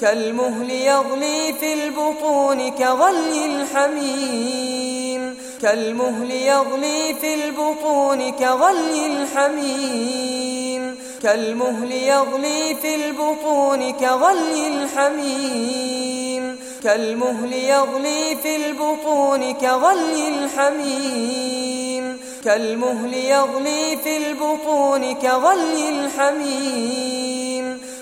كالمهل يغلي في البطون كغلي الحميم. كالمهل يغلي في البطون كغلي الحميم. كالمهل يغلي في البطون كغلي الحميم. كالمهل يغلي في البطون كغلي الحميم. كالمهل يغلي في البطون كغلي الحميم.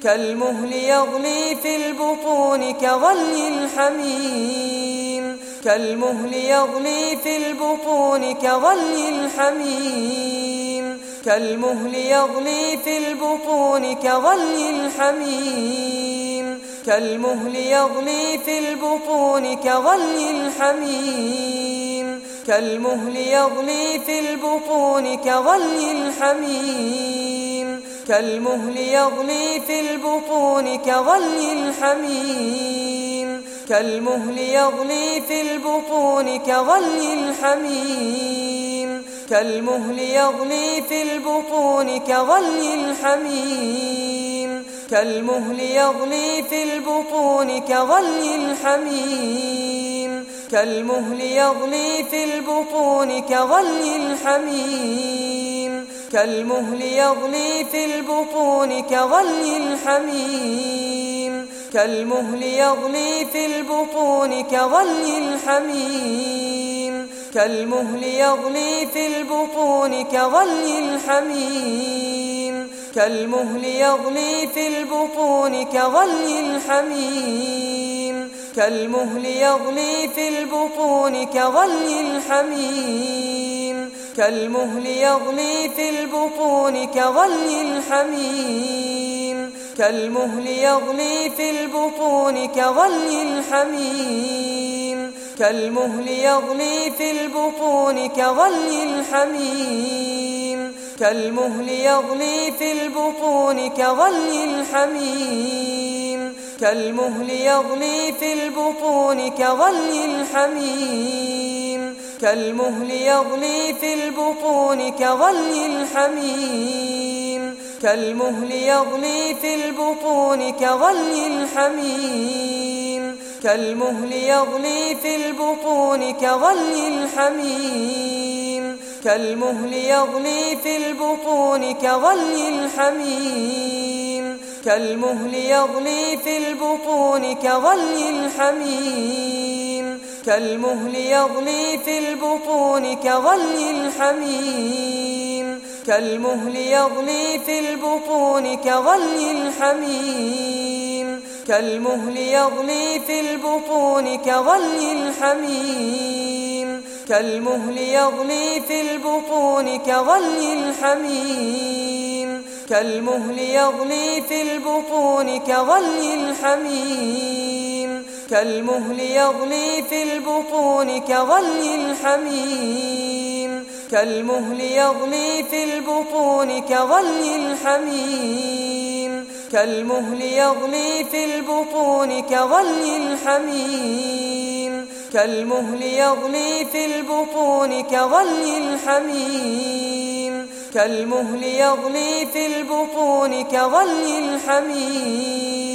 كالمهل يغلي في البطون كغلي الحميم. كالمهل يغلي في البطون كغلي الحميم. كالمهل يغلي في البطون كغلي الحميم. كالمهل يغلي في البطون كغلي الحميم. كالمهل يغلي في البطون كغلي الحميم. كالمهل يغلي في البطون كغلي الحميم. كالمهل يغلي في البطون كغلي الحميم. كالمهل يغلي في البطون كغلي الحميم. كالمهل يغلي في البطون كغلي الحميم. كالمهل يغلي في البطون كغلي الحميم. كالمهل يغلي في البطون كغلي الحميم. كالمهل يغلي في البطون كغلي الحميم. كالمهل يغلي في البطون كغلي الحميم. كالمهل يغلي في البطون كغلي الحميم. كالمهل يغلي في البطون كغلي الحميم. كالمهل يغلي في البطون كغلي الحميم. كالمهل يغلي في البطون كغلي الحميم. كالمهل يغلي في البطون كغلي الحميم. كالمهل يغلي في البطون كغلي الحميم. كالمهل يغلي في البطون كغلي الحميم. كالمهل يغلي في البطون كغلي الحميم. كالمهل يغلي في البطون كغلي الحميم. كالمهل يغلي في البطون كغلي الحميم. كالمهل يغلي في البطون كغلي الحميم. كالمهل يغلي في البطون كغلي الحميم. كالمهل يغلي في البطون كغلي الحميم. كالمهل يغلي في البطون كغلي الحميم. كالمهل يغلي في البطون كغلي الحميم. كالمهل يغلي في البطون كغلي الحميم. كالمهل يغلي في البطون كغلي الحميم. كالمهل يغلي في البطون كغلي الحميم. كالمهل يغلي في البطون كغلي الحميم. كالمهل يغلي في البطون كغلي الحميم. كالمهل يغلي في البطون كغلي الحميم. كالمهل يغلي في البطون كغلي الحميم.